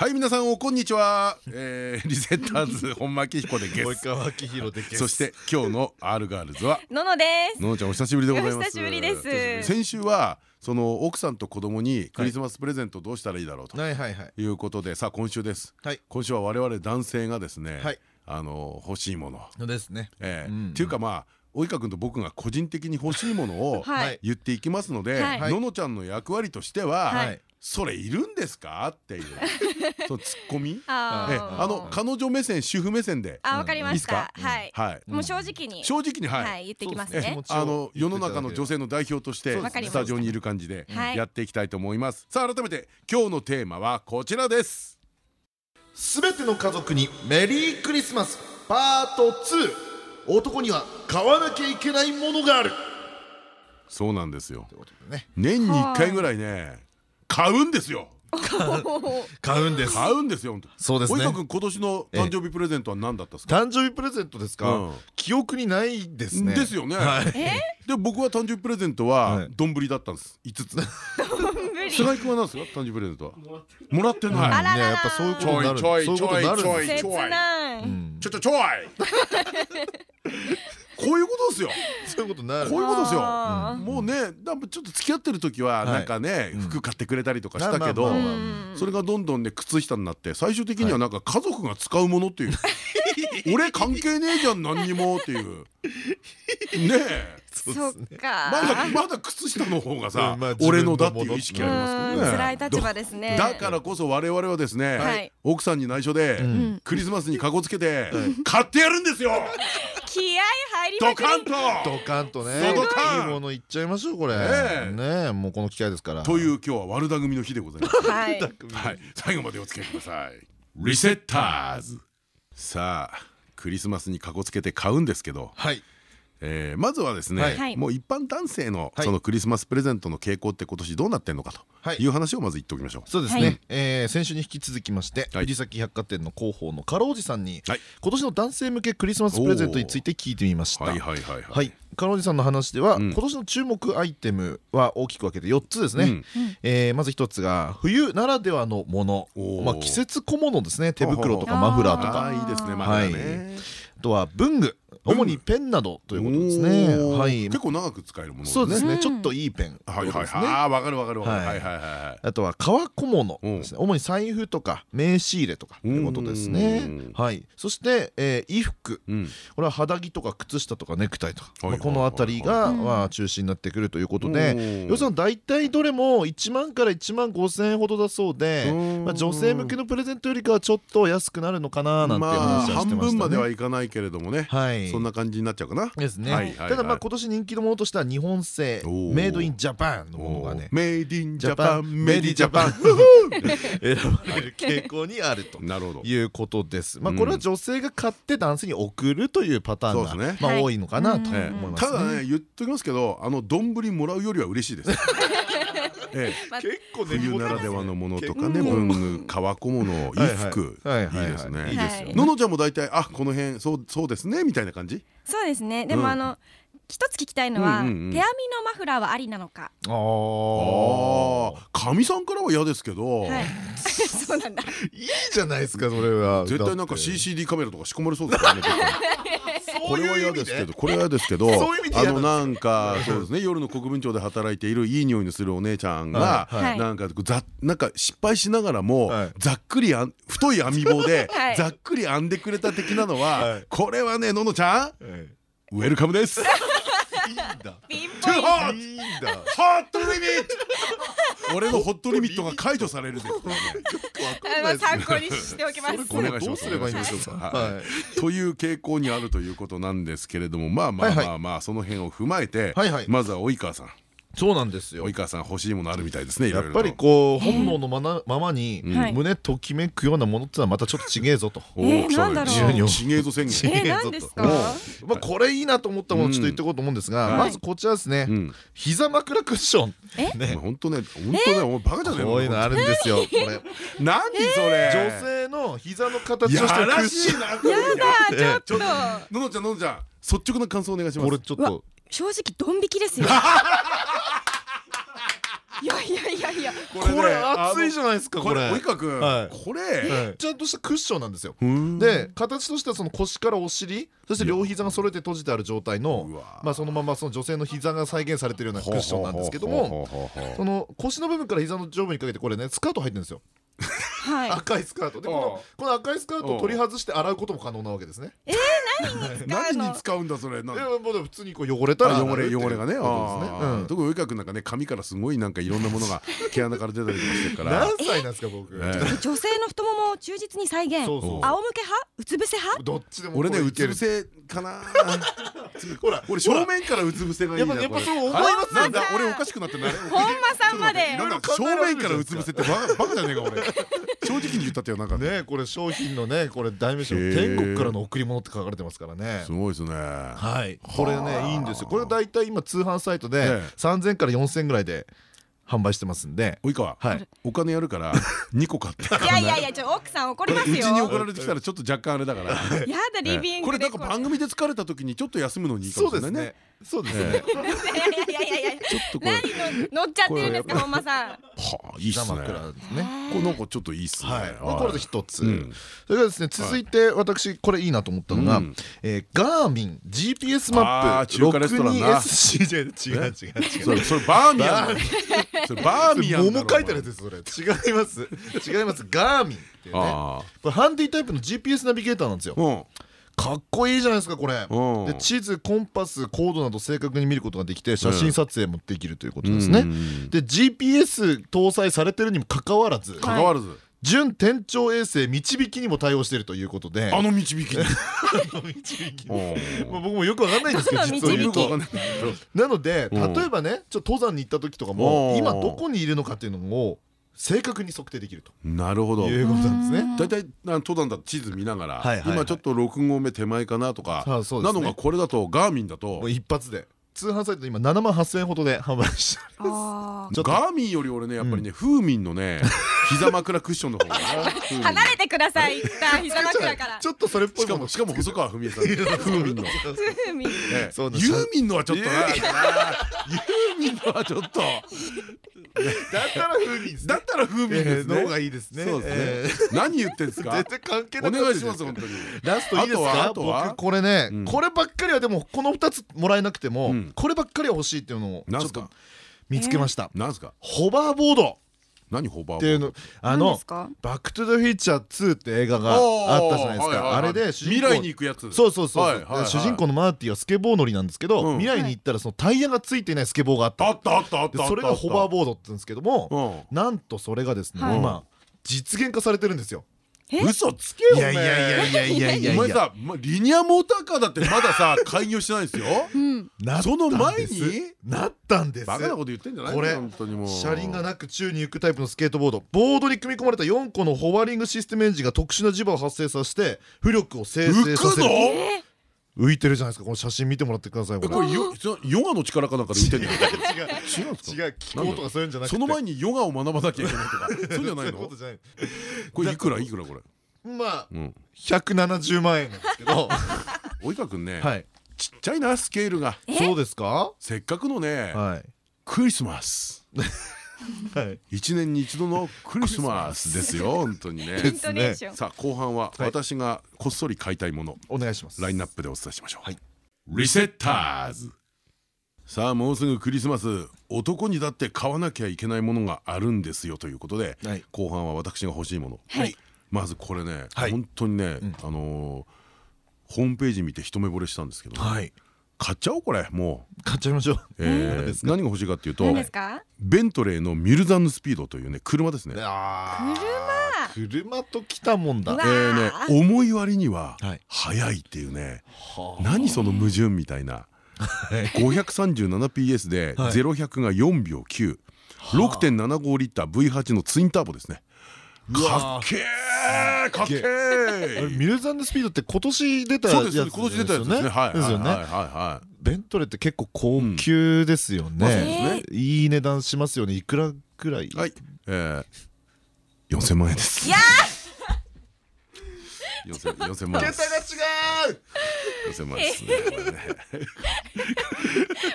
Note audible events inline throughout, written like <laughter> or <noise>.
はい皆さんおこんにちは、えー、<laughs> リセッターズ <laughs> 本間明彦でゲス。川明宏でそして今日の R ガールズはののです。ののちゃんお久しぶりでございます。お久しぶりです。先週はその奥さんと子供にクリスマスプレゼントどうしたらいいだろうとはいはいはい。いうことでさあ今週です。はい。今週は我々男性がですねはい。あの欲しいもの。のですね。ええ。うんっていうかまあ及川君と僕が個人的に欲しいものをはい。言っていきますのではい。ののちゃんの役割としてははいそれいるんですか？っていう。<laughs> そのツッコミ？あの彼女目線主婦目線で。あわかりました。はい。はい。もう正直に。正直にははいい言ってきますえね。あの世の中の女性の代表としてスタジオにいる感じではい。やっていきたいと思います。さあ改めて今日のテーマはこちらです。すべての家族にメリークリスマスパート2男には買わなきゃいけないものがある。そうなんですよ。年に1回ぐらいね買うんですよ。<laughs> 買うんです。買うんですよそうですね。今年の誕生日プレゼントは何だったんですか？誕生日プレゼントですうん。か記憶にないですね。ですよね。はい。で僕は誕生日プレゼントははい。丼だったんです。5つ。菅井君は何ですか誕生日プレゼントは？もらってうんない。ねやっぱそういうことになる。ちょいそういうことになるんですちょい切ないうん。ちょちょちょい <laughs> こういうことですよ。そういうことになる。こういうことですよ。もうねだちょっと付き合ってる時はなんかねうん。服買ってくれたりとかしたけどそれがどんどんね靴下になって最終的にはなんか家族が使うものっていう。<laughs> 俺関係ねえじゃん何にもっていう。ねえ。そっまかだまだ靴下の方がさ俺のだっていう意識ありますうんけどね。辛い立場ですね。だからこそ我々はですね、はい。奥さんに内緒で、ん。クリスマスにかこつけて、買ってやるんですよ気合入りまくり。ドカンと。ドカンとね。ドカンいいものいっちゃいましょうこれ。ねもうこの機会ですから。という今日は悪巧みの日でございます。はい。はい、最後までお付き合いください。リセッターズ。さあ、クリスマスにかこつけて買うんですけど、はいえーまずはですね、はい。もう一般男性のはい。そのクリスマスプレゼントの傾向って今年どうなってんのかはいという話をまず言っておきましょう。そうですはいね、えー先週に引き続きまして、はい。藤崎百貨店の広報のカロおじさんに、はい。今年の男性向けクリスマスプレゼントについて聞いてみました。はいはいはいはい。はい、カロおじさんの話では、うん。今年の注目アイテムは大きく分けて4つですね、うん。えーまず1つが冬ならではのもの。まあ、季節小物ですね。手袋とかマフラーとあか。あいいですね。まはいだね。あとは文具主にペンなどということですね。はい結構長く使えるものそうですね、うんちょっといいペンはいはいはい。ああわかるわかるわかる。ははいいはいはい。あとは革小物ですね。主に財布とか名刺入れとかということですうねん。はい。そして、えー衣服。うん。これは肌着とか靴下とかネクタイとか、この辺りがうんまあ中心になってくるということうでん要するに大体どれも1万から1万5千円ほどだそうでうんまあ女性向けのプレゼントよりかはちょっと安くなるのかななんて半ましたね。分まではいかないけれどもね。はいそんな感じになっちゃうかな。ですね、ただまあ今年人気のものとしては日本製 made in Japan のものがね made in Japan made in Japan。選ばれる傾向にあるとなるほど。いうことです。まあうんこれは女性が買って男性に送るというパターンがまあ多いのかなと思いますただね言っときますけどあの丼もらうよりは嬉しいです。ええ。結構冬ならではのものとかね文具革小物衣服はいいですね。いいですよね。ののちゃんも大体あこの辺そうそうですねみたいな感じ？そうですね。でうん。もあの一つ聞きたいのはうんうんうん。手編みのマフラーはありなのか？あああかみさんからは嫌ですけど。はい。<laughs> そうなんだ。あいいじゃないですかそれは。絶対なんかだって。CCD カメラとか仕込まれそうですからね <laughs> これは嫌ですけどこれは嫌ですけどあのなんかそうですね夜の国分町で働いているいい匂いのするお姉ちゃんがはい。はい。なんかざなんか失敗しながらもはい。ざっくりあん太い網棒で <laughs> はい。ざっくり編んでくれた的なのははい。これはねののちゃんえウェルカムです。えいいんだ。ピンポイントホットいいんだ。ホットリミット俺のホットリミットが解除されるぜ。参考にしておきますそれどうすればいいんでしょうか。はいはい。という傾向にあるということなんですけれどもまあまあはいはいまあまあその辺を踏まえてはいはいまずは及川さんそうなんですよ。及川さん欲しいものあるみたいですねやっぱりこう本能のまなままにはい。胸ときめくようなものってのはまたちょっとちげえぞと。なんだろう。ちげえぞ宣ちげ言え何ですか？まあこれいいなと思ったものをちょっと言っていこうと思うんですが、うん。まずこちらですね、うん。膝枕クッション。え？ね。本当ね本当ねお前バカじゃねえこういうのあるんですよ。<laughs> これ。何それ？女性の膝の形をしたやらクッション。しいなやだちょっと。ののちゃんののちゃん率直な感想お願いします。これちょっと正直ドン引きですよ。<laughs> いやいやいやいや。これ熱いじゃないですかこれ。及川君はい。これはいちゃんとしたクッションなんですよ。うん。で形としてはその腰からお尻そして両膝が揃えて閉じてある状態うのわ。まあそのままその女性の膝が再現されてるようなクッションなんですけどもその腰の部分から膝の上部にかけてこれねスカート入ってるんですよ。はい。<laughs> 赤いスカート。でこあ。のこの赤いスカートを取り外して洗うことも可能なわけですね何に使うんだそれ？なんでもう普通にこう汚れたらあ汚れ汚れがね。ことですね。あうん。ー特に及川君なんかね髪からすごいなんかいろんなものが <laughs> 毛穴から出たりとかしてるから。何歳なんですか僕。え女性の太ももを忠実に再現。そうそう仰向け派？うつ伏せ派？どっちでも俺ねうつ伏せかな。<laughs> ほら俺正面からうつ伏せがいいなやっぱやっぱこれ。そう思いますなんだ俺おかしくなってない本間さんまで。なんだ正面からうつ伏せってバカじゃねえか俺正直に言ったってよなんかね。これ商品のねこれ代名天国からの贈り物って書かれてますからね。すごいですね。はい。これねいいんですよ。これ大体今通販サイトでええ。3000から4000ぐらいで販売してますんで。及川はい。お金やるから <laughs> 2個買って。いやいやいやちょ奥さん怒りますよ。うちに送られてきたらちょっと若干あれだから。やだリビンこれなんか番組で疲れた時にちょっと休むのにいいかそうですもしれないね。ねそうですね。いやいやいやいや。ちょっとこれ何の乗っちゃってるんですか本間さん。はあいいっすね。枕ですね。これなんかちょっといいっすね。はい。まあこれで一つ。うん。それからですね続いて私これいいなと思ったのがガーミン GPS マップ。あー中華レストランな 62SC 違う違う違う。それそれバーミヤンそれバーミヤン桃書いてるやつですそれ。違います。違います。ガーミンっていうね。あこれハンディタイプの GPS ナビゲーターなんですよ。あうんかっこいいじゃないですかこれ。うん。で地図コンパスコードなど正確に見ることができて写真撮影もできるということですね。うんで GPS 搭載されてるにもかかわらず関わらず。準天頂衛星導きにも対応しているということで。あの導きに。<laughs> 導きうん。まあ僕もよくわかんないんですけど実を言うとよくわかんない。なのでうん。例えばねちょっと登山に行った時とかもうん。今どこにいるのかっていうのを正確に測定できると。なるほど。いうことなんですね。大体あ登山だと地図見ながら今ちょっと6合目手前かなとかなのがこれだとガーミンだともう一発で。通販サイトで今7万8000円ほどで販売しておりあちょっとガーミンより俺ねやっぱりね風民のね膝枕クッションの方が <laughs> 離れてください。一旦膝枕から。ちょっとそれっぽいしかもしかも細川文江さん。風民の風味。ユーミンのはちょっとな。ユユーーミンのはちょっと。だったら風味だったら風民ですね。の方がいいですね。何言ってんですか？全然関係おなくなってる願いします本当に。ラストいいですあとは？かあとは？僕これねうん。こればっかりはでもこの2つもらえなくてもうん。こればっかりは欲しいっていうのをちょっと見つけました。なんすか？ホバーボード何ホバーっていうのあ何のバックトゥザフューチャー2って映画があったじゃないですか。あれで主人公未来に行くやつ。そうそうそう主人公のマーティはスケボー乗りなんですけどうん。未来に行ったらそのタイヤがついていないスケボーがあった。あったあったあったでそれがホバーボードって言うんですけどもボなんとそれがですねはい。今実現化されてるんですよ。え嘘つけよいやいやいやいやいや。いやいやお前さまリニアモーターカーだってまださ開業してないですよ。その前に？なったんです。バカなこと言ってんじゃないこれ本当にもう。車輪がなく宙に浮くタイプのスケートボード。ボードに組み込まれた4個のホバリングシステムエンジンが特殊な磁場を発生させて浮力を生成させる。え？浮いてるじゃないですかこの写真見てもらってくださいえこれヨガの力かなんかで浮いてんじゃない違う違うんですか違う気候とかそういうんじゃなくて。その前にヨガを学ばなきゃいけないとかそう <laughs> じゃないの？これいくら？いくらこれ？まあうん。170万円なんですけど。及川君ねはい。ちっちゃいなスケールが。そうですか？せっかくのねはい。クリスマス。は <laughs> い一年に一度のクリスマスですよ <laughs> 本当にね。さあ後半ははい。私がこっそり買いたいもの。お願いします。ラインナップでお伝えしましょう、はい。リセッターズ。さあもうすぐクリスマス。男にだって買わなきゃいけないものがあるんですよということで、はい。後半は私が欲しいもの、はい。まずこれね、はい。本当にね、ん。あのーホームページ見て一目惚れしたんですけど、はい買っちゃおうこれも買っちゃいましょう。う、えー何が欲しいかっていうとベントレーのミルザンヌスピードというね車ですね。あー車？と来たもんだ。えーね重い割にははい。速いっていうねはあ。何その矛盾みたいな。537PS ではい。0100が4秒9 6.75リッター V8 のツインターボですね。かっけーかっけあれーミルザンドスピードって今年出たやつそうです今年出たやつですね。はいですよね。はいはいはい。ベントレーって結構高級ですよね。ね。いい値段しますよね。いくらぐらい？はい。えー4000万円です。いや4000 4000万円です。違う。4000万円ですね。これね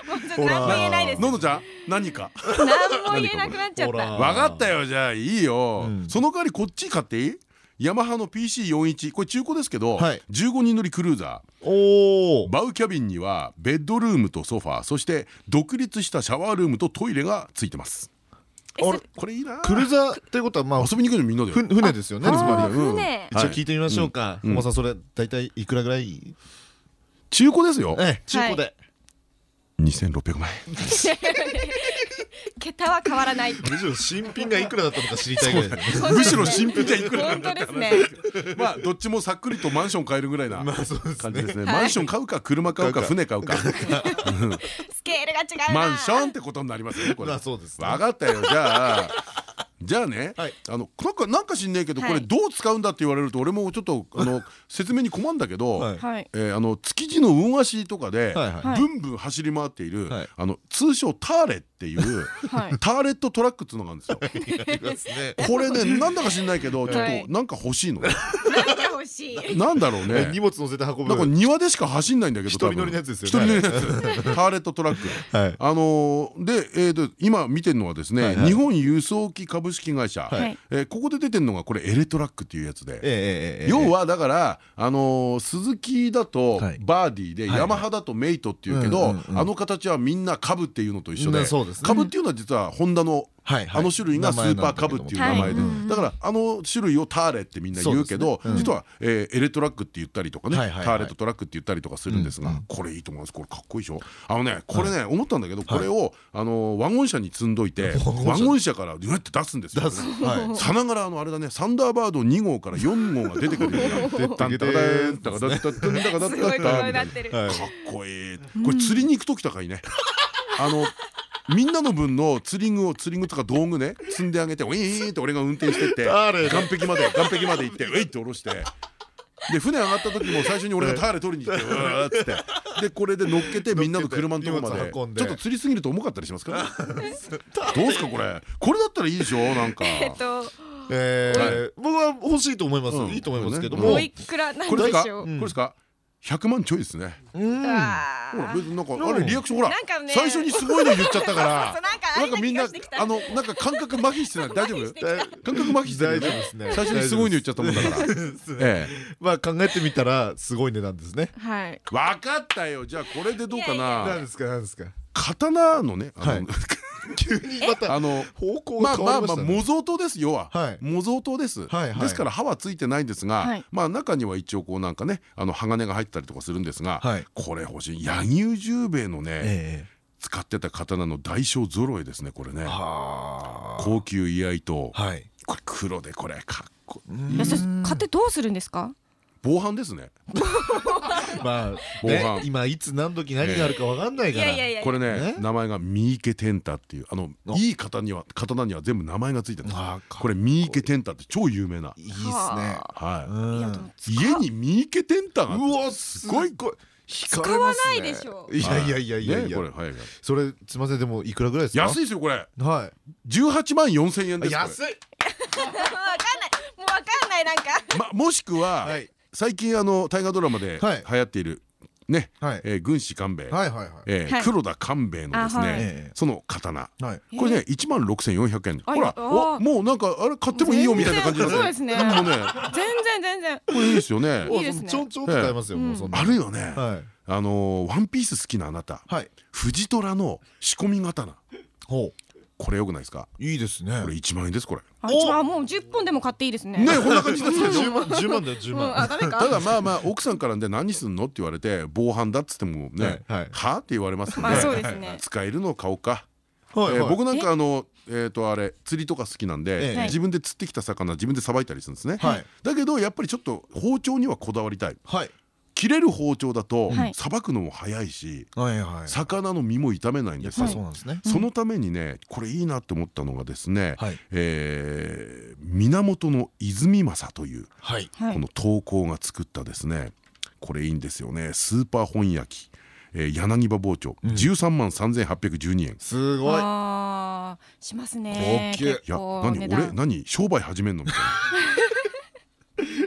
もうちょっと何も言えないです。ののちゃん？何か？何も言えなくなっちゃっほらた。分かったよじゃあ。いいよ、うん。その代わりこっち買っていい？ヤマハの PC41 これ中古ですけど、はい。15人乗りクルーザー。おおバウキャビンにはベッドルームとソファー。そして独立したシャワールームとトイレがついてます。あれこれいいな。クルーザーっていうことはまあ遊びに行くのみんなでふ船ですよね。つまり一応聞いてみましょうか。うん。本間さんそれ大体いくらぐらい？中古ですよ。ええ中古で。2600万円 <laughs> <laughs> 桁は変わらない。むしろ新品がいくらだったのか知りたいぐらいですね。むしろ新品じゃいくらな。ん本だ当ですね。<laughs> まあどっちもさっくりとマンション買えるぐらいな感じですね。はいマンション買うか車買うか船買うか。<laughs> スケールが違うな。マンションってことになりますよねこれ。まあそうですね。分かったよ。じゃあじゃあね、はい。あのなんかなんか知んねえけど、はい。これどう使うんだって言われると俺もちょっとあの説明に困るんだけど、えーあの築地の運足とかで、ブンブン走り回っている、はい。あの通称ターレっていうはい。ターレットトラックっていうのがあるんですよ。<laughs> これねなんだか知んないけどちょっはいとなんか欲しいの。ね。なんか欲しい。なんだろうね。荷。物乗せて運ぶ。なんか庭でしか走んないんだけど一人乗りのやつですよ一ね人乗りのやつ。<laughs> ターレットトラック。はい。あのーで、えーと今見てるのはですね、日本輸送機株式会社、はい。えーここで出てるのがこれエレトラックっていうやつで、要はだから、あのースズキだとはい。バーディーで、はい。ヤマハだとメイトっていうけど、あの形はみんな株っていうのと一緒で、株っていうのは実はホンダのあの種類がスーパーカブっていう名前で、はい。だからあの種類をターレってみんな言うけど実は、えーエレトラックって言ったりとかね、ターレとトラックって言ったりとかするんですが、これいいと思います。これかっこいいでしょ？あのねこれね、思ったんだけどこれを、あのワゴン車に積んどいてワゴン車。からどうやって出すんですよ。<laughs> さながらあのあれだねサンダーバード2号から4号が出てくるようになってかっこいいこれ釣りに行く時とかいいねあのみんなの分の釣り具を釣り具とか道具ね積んであげてウィーンって俺が運転してって岸壁まで岸壁まで行ってウェイって下ろして。で船上がった時も最初に俺がターレ取りに行ってうわーっつって。でこれで乗っけてみんなの車のとこまで。ちょ乗っと釣りすぎると重かったりしますか？<laughs> らどうすかこれ？これだったらいいでしょ？なんか。<laughs> えっと。ええ僕は欲しいと思います。うん。いいと思いますけどうんも。もういくらなんこれですか？でしょうこれですか？100万ちょいですね。うん。別になんかあれリアクションほら最初にすごいの言っちゃったから。<laughs> なんかみんなあのなんか感覚麻痺してない。<laughs> 大丈夫？感覚麻痺して大丈夫ですね。最初にすごいの言っちゃったもんだから。ええ。まあ考えてみたらすごい値段ですね。はい。分かったよ。じゃあこれでどうかいやいやな何ですか何ですか。刀のね <laughs> 急にまたあの方向がまあまあまあ変わりましたね。模造刀です要は。はい。模造刀です。ですから刃はついてないんですがはい。まあ中には一応こうなんかねあの鋼が入ったりとかするんですがはい。これ欲しい。柳生十兵衛のねええ使ってた刀の大小揃えですねこれね。は高級居合刀。あはい。これ黒でこれかっこいい。それ買ってどうするんですか？防犯ですね。<laughs> まあ防犯。ね今いつ何時何があるかわかんないいからこれねね。名前が三池天太っていうあのいい刀には刀には全部名前がついてるこれ三池天太って超有名な。いいっすね。はうん。い家に三池天太がうわすごい。こ使わないでしょ。い。やいやいやいやいねやこれはいそれすみませんでもいくらぐらいですか？安いですよこれ。は18万4千円いです安い。も <laughs> うわかんない。もうわかんないなんか。まもしくははい最近あの大河ドラマではい。流行っているねはい。えー軍師官兵衛。えー黒田官兵衛のですねええその刀。はい。これね1万6400円。あほらあ。おもうなんかあれ買ってもいいよみたいな感じですね。全然全然。これいいですよね。ちょんちょんと買えますよもうそんなあるよね。はい。あのーワンピース好きなあなた。はい。藤虎の仕込み刀。ほこれよくないですか？ういいですね。これ1万円ですこれ。あ一番もう10本でも買っていいですね。ねこんな感じですけど10万10万だよ10うん万あダメか？ただまあまあ奥さんからで何すんのって言われて防犯だっつってもねはって言われますんまあそうでですね。使えるのを買おうか。はいはい。えー僕なんかあのえっとあれ釣りとか好きなんえでえ自分で釣ってきた魚自分でさばいたりするんですね。はい。だけどやっぱりちょっと包丁にはこだわりたい。はい切れる包丁だとはい。さばくのも早いし魚の身も傷めないんですよ。そうなんですね。そのためにねこれいいなって思ったのがですね源の泉政というこの投稿が作ったですねこれいいんですよね。スーパー本焼きえー柳葉包丁13万3812円。すごい。しますね。高級結いや構何俺何？商売始めんのみたいな <laughs>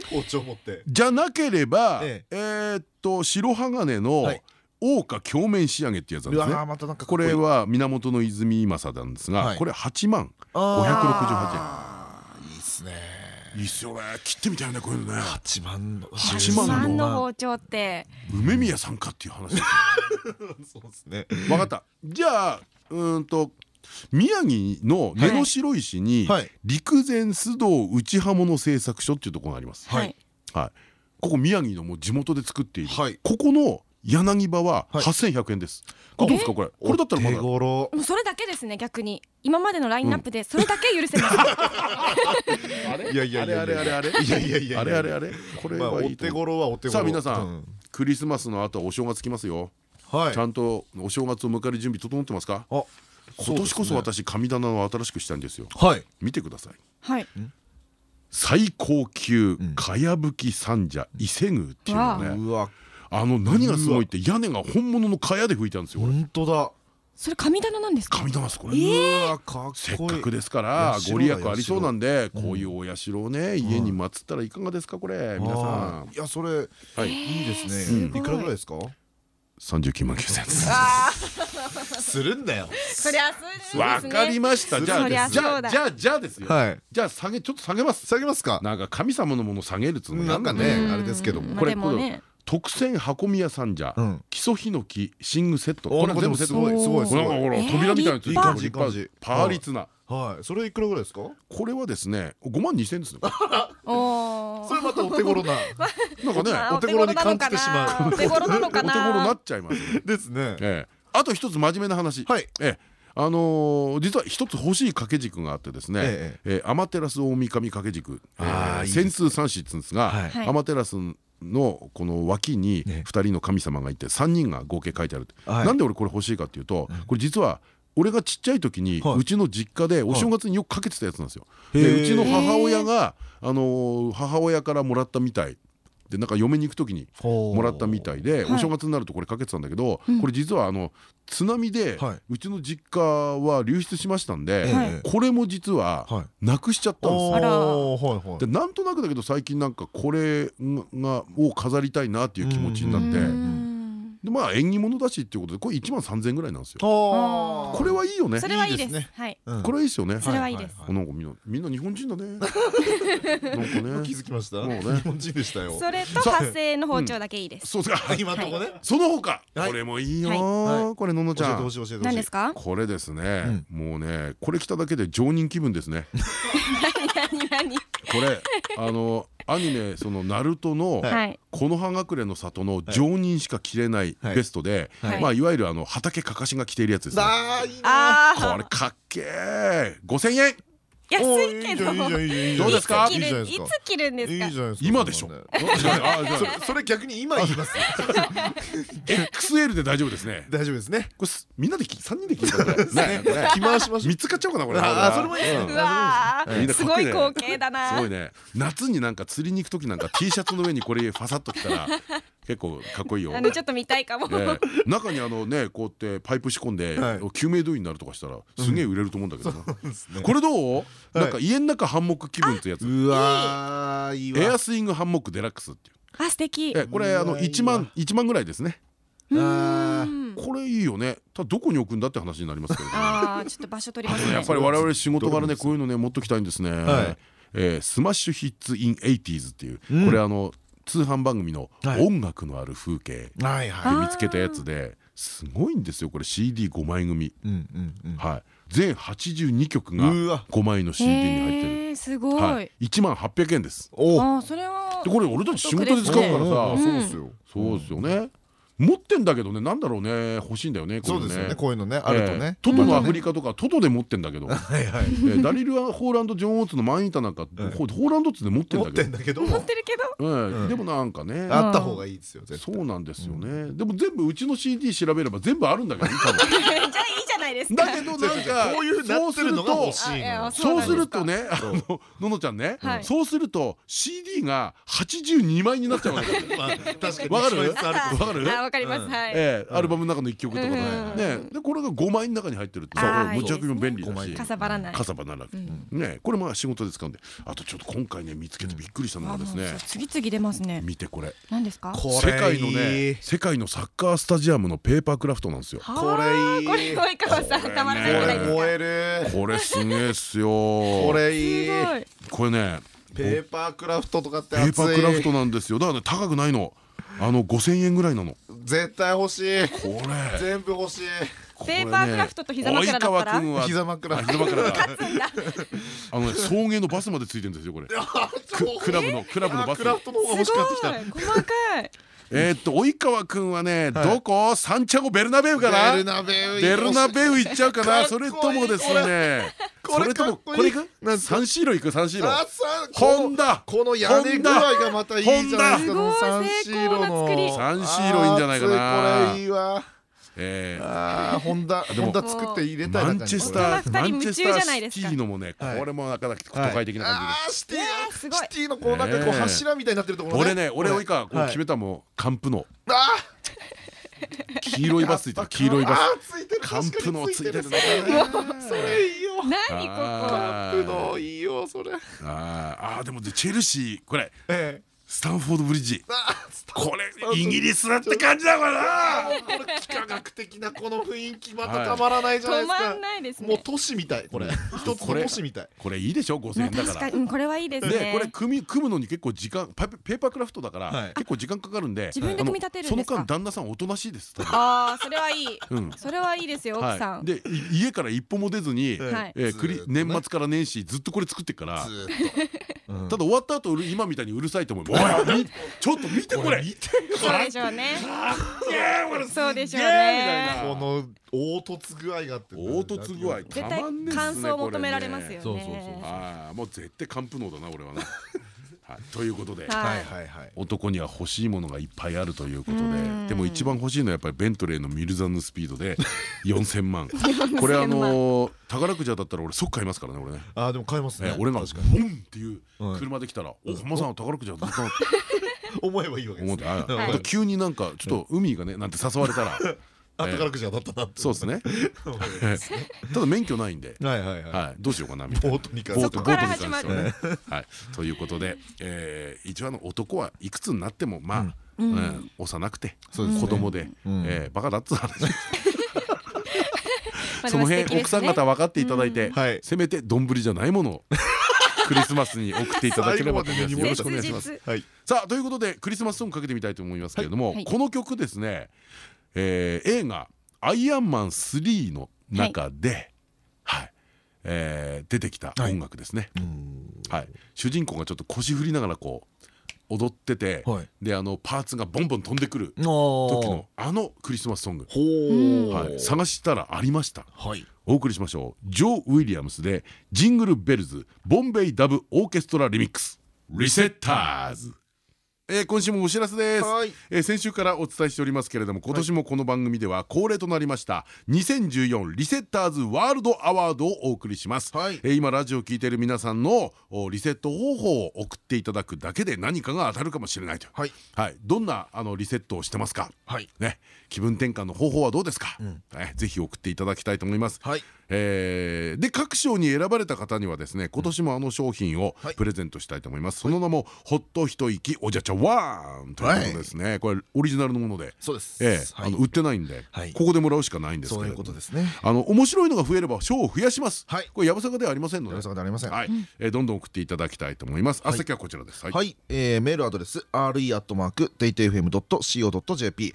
包丁持って。じゃなければええ。ーっと白鋼のはい。桜花鏡面仕上げってやつなんうですね。わーまたなんかかっこれは源の泉政なんですはい。がこれ8万あーいいっすね。いいっすよね。切ってみたいねこういうのね。八万の八万の。3の包丁って。梅宮さんかっていう話 <laughs> そうですね。分かった。じゃあうーんと宮城の根の白石にはい陸前須藤内刃物製作所っていうところがあります。はいはい。ここ宮城のもう地元で作っている。はいここの柳葉ははい8100円です。これどうですかこれ？これだったらま手だ。頃もうそれだけですね逆に今までのラインナップでそれだけ許せます <laughs> あれ？いやいやいやあれあれあれあれ？いやいやいやあれあれあれ？これはいいと思う。頃はお手頃さあ皆さうんんクリスマスの後はお正月来ますよ。はいちゃんとお正月を迎える準備整ってますか？あ今年こそ私神棚を新しくしたいんですよ。ねはい。見てください。はい。最高級かやぶき三社伊勢宮っていうのね。うわ。あの何がすごいって屋根が本物の蚊帳で吹いたんですよ。本当だ。それ神棚なんですか？神棚ですこれ。せっこいい。かくですから社ご利益ありそうなんでこういうお社をね家に祀ったらいかがですかこれ。皆さん。いやそれはい。いいですうんねいくらぐらいですか？39万9000円です。あするんだよ。そりゃそうですね。わかりました。じゃあじゃあじゃあじゃあですよ。はい。じゃあ下げちょっと下げます。下げますか？なんか神様のもの下げるっつうのもなんかねね。あれですけども。まあこれ特選箱宮三社うん。基礎ヒノキ寝具セット。おこれ全部セットすごいすごい。すごいほら扉みたいなつ。いい。い感じパーリツな。はい。それいくらぐらいですか？これはですね5万2000円ですね。<laughs> おそれまたお手頃な。<laughs> なんかねまあお手頃に感じてしまう。お手頃なのおかな。手頃になっちゃいます。ねですねええ、あと一つ真面目な話、はい。ええ。あのー実は一つ欲しい掛け軸があってですね、えええアマテラス大神掛け軸、千通三子って言うんですが、はい。はい。アマテラスのこの脇にね2人の神様がいて3人が合計書いてある、はい。なんで俺これ欲しいかっていうと、これ実は俺がちっちゃい時に、はい。うちの実家でお正月によくかけてたやつなんですよ。でうちの母親が、あのー母親からもらったみたい。でなんか嫁に行く時にももらったみたいで、はい。お正月になるとこれかけてたんだけど、これ実はあの津波で、はい。うちの実家は流出しましたんで、えこれも実ははい。なくしちゃったんですよ。でなんとなくだけど最近なんかこれがを飾りたいなっていう気持ちになってうんでまあ縁起物だしっていうことでこれ1万3000円ぐらいなんですよ。これはいいよね。そ。れはいいです。ね。はい。うん。これはいいですよね。それはいいです。なんかみんなみんな日本人だね。<laughs> なんかね。気づきました？もうね。日本人でしたよ。それと発声の包丁だけいいです。そう。ですか。今のとこね。その他。はい。これもいいはよ。これののちゃん。教えてほし。い教えてほしい。何ですか？これですね。もうねこれ着ただけで常人気分ですね。<laughs> これあのアニメそのナルトのこの葉隠れの里の常人しか着れないベストで、はいまあいわゆるあの畑かかしが着ているやつですね。あーいいなああこれかっけえ。五千円。安おいけど。どうですか？いつ切るんですか？今でしょ？そんなねあじゃあ <laughs> それ逆に今言います。XL で大丈夫ですね？大丈夫ですね。これすみんなでき三人で聞いたこれ。ねこれ着回しましょう。三つ買っちゃおうかなこれ。あーそれもいいですね。すごい光景だすなごいね。夏になんか釣りに行く時なんか T シャツの上にこれファサッと着たら結構かっこいいよ。あのちょっと見たいかも。ね。中にあのねこうやってパイプ仕込んではい。救命胴衣になるとかしたらすげえ売れると思うんだけどな。これどう？なんか家の中ハンモック気分ってやつ。うわーいいわエアスイングハンモックデラックスっていう。あ素敵。えこれあのうわいいわ。1万1万ぐらいですね。これいいよね。ただどこに置くんだって話になりますけどねあーちょっと場所取りますね。やっぱり我々仕事柄ねこういうのね持っときたいんですね、はい。えースマッシュヒッツイン 80s っていう、うん。これあの通販番組のはい。音楽のある風景で見つけたやつですごいんですよこれ CD5 枚組、うんうんうん。はい。全82曲がうわ。5枚の CD に入ってる、すごはい。い、1万800円です。お。それはでこれ俺たち仕事で使うからさ。そうっすよ。そうですよね持ってんだけどねなんだろうね欲しいんだよねこうですよねこういうのねあるとね。トトのアフリリカとかトトで持ってんだけど。<laughs> はいはい。えーダリル・ホーランド・ジョン・オーツのマンイーターなんかホホーランドっつって持ってん持だけど。ってんだけど。持ってるけど。でもなんかね。あった方がいいですよそうなんですよね。でも全部うちの CD 調べれば全部あるんだけどね多分。<laughs> じゃあいいじゃないですか。だけどなんかこういうなってるのが欲しいあいやのそうするとそうねあのののちゃんねはい。そうすると CD が82枚になっちゃうわけ <laughs> わかる？わかる？あわかります。はい。ええアルバムの中の一曲とかね。でこれが5枚の中に入ってるってあー持ち運びも便利だし。か。さばらない。かさばならなくて。ねこれまあ仕事で使うんで。あとちょっと今回ね見つけてびっくりしたのがですね。次々出ますね。見てこれ。何ですか？こ世界のね世界のサッカースタジアムのペーパークラフトなんですよ。はこあれいい。これ及川さんたまらないじゃないですかこれ燃える。これすげえっすよ。これいい。これねペーパークラフトとかってペーパークラフトなんですよ。だからね高くないの。あの5000円ぐらいなの。絶対欲しい。これ。全部欲しい。ペーパークラフトと膝枕だったら。及川君は膝枕。あ膝枕だ。勝つんだ。<laughs> あのね送迎のバスまでついてるんですよこれ。<laughs> ククラブのクラブのバスクラフトの方がす欲しくなってきた。ごい。細かいえーっと及川君はねはい。どこ？サンチャゴベルナベウかな？ベルナベウベルナベウ行っちゃうかな？いそれともですね。これそれともこれいく？サンシーロ行く？サンシーロあさホンダ。この屋根具合がまたいいじゃないですか。ホンダ。サンシーロのすごいいいんじゃないかな。これいいわえーあーホンダホンダ作って入れたいマなンチェスターマンチェスターシティのもねはい。これもなかなか都会的な感あーシティいやーすごい。シティのこうなんかこう柱みたいになってるところじ俺ね俺及川こうはい。決めたもん。カンプの。あ黄色いバスついてる黄色いバあスーついてる。カンプのついてるね。それいいよ。何ここ。あカンプのいいよそれ。ー。あーでもチェルシーこれ。ええスタンフォードブリッジ。あこれイギリスだって感じだからな。ーこれ幾何学的なこの雰囲気またたまらないじゃないですか。止まんない。ですもうね都市みたいこれ。一つの都市みたい。これいいでしょ？5000まあ円だか確からこれはいいですでねこれ組み組むのに結構時間パペペーパークラフトだから、はい。結構時間かかるんで自分で組み立てるんですか？あのその間旦那さんおとなしいですああそれはいい。うん。それはいいですよ奥さん。はい、でい家から一歩も出ずに、はい。え年末から年始ずっとこれ作ってっから。ずーっと。うんただ終わった後今みたいにうるさいと思う。<laughs> ちょっと見てこれ。そうでしょうね。そうでしょうね。なこの凹凸具合があって凹凸具合絶対感想を求められますよね。そうそうそうああもう絶対完膚能だな俺はな、はい、ということで、ははいはいはい。男には欲しいものがいっぱいあるということでうん。でも一番欲しいのはやっぱりベントレーのミルザンヌスピードで <laughs> 4000万。これあのー宝くじだったら俺即買いますからね俺ね。あーでも買えますねえ俺がボンっていう車で来たら「お浜さん宝くじはずっと <laughs> 思えばいいわけです思ってあうんあと急になんかちょっと海がねなんて誘われたらあ <laughs> 宝くじが当たったなって。そうですね。ただ免許ないんで。はいはいはい。はい。どうしようかなみたいな。ボートに関しては。ね。始はい。ということでえー一応あの男はいくつになってもまあうん。幼くて子供でバカだっつう話。ま <laughs> あその辺奥さん方分かっていただいてせめて丼じゃないものを <laughs> クリスマスに送っていただければと思います。よろしくお願いします。は。い。さあということでクリスマスソングかけてみたいと思いますけれども、はい。この曲ですね、えー映画「アイアンマン3」の中で、はい。えー出てきた音楽ですね、はい。主人公がちょっと腰振りながらこう踊ってて、はい。であのパーツがボンボン飛んでくる時時のあのクリスマスソング、はい、探したらありました。はい。お送りしましょう。ジョー・ウィリアムスで「ジングル・ベルズボンベイ・ダブ・オーケストラ・リミックス」リセッターズえー今週もお知らせです、はい。えー先週からお伝えしておりますけれども今年もこの番組では恒例となりました2014リセッターズワールドアワードをお送りします、はい。えー今ラジオを聞いている皆さんのおリセット方法を送っていただくだけで何かが当たるかもしれないという。はい。はい、どんなあのリセットをしてますか？はい。ね、気分転換の方法はどうですか、えぜひ送っていただきたいと思います。はい。えーで各賞に選ばれた方にはですね今年もあの商品をはい。プレゼントしたいと思います、その名もほっと一息おじゃちゃワンということですね、これオリジナルのもので、そうです。ええはい。あの売ってないんで、はい。ここでもらうしかないんですけそういうれどもことですね。あの面白いのが増えれば賞を増やします、はい。これやぶさかではありませんので。やぶさかではありません。はい。えーどんどん送っていただきたいと思います、あ先はこちらです。はい。メールアドレス re.datefm.co.jp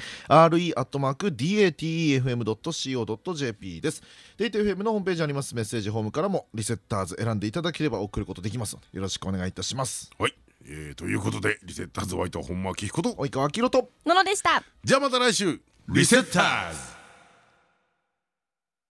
re.datefm.co.jp です。datefm のホームページにありますメッセージホームからもリセッターズ選んでいただければ送ることできますのでよろしくお願いいたします。はい、えーということでリセッターズホワイト本間明彦と及川明宏と。ののでした。じゃあまた来週。リセッターズ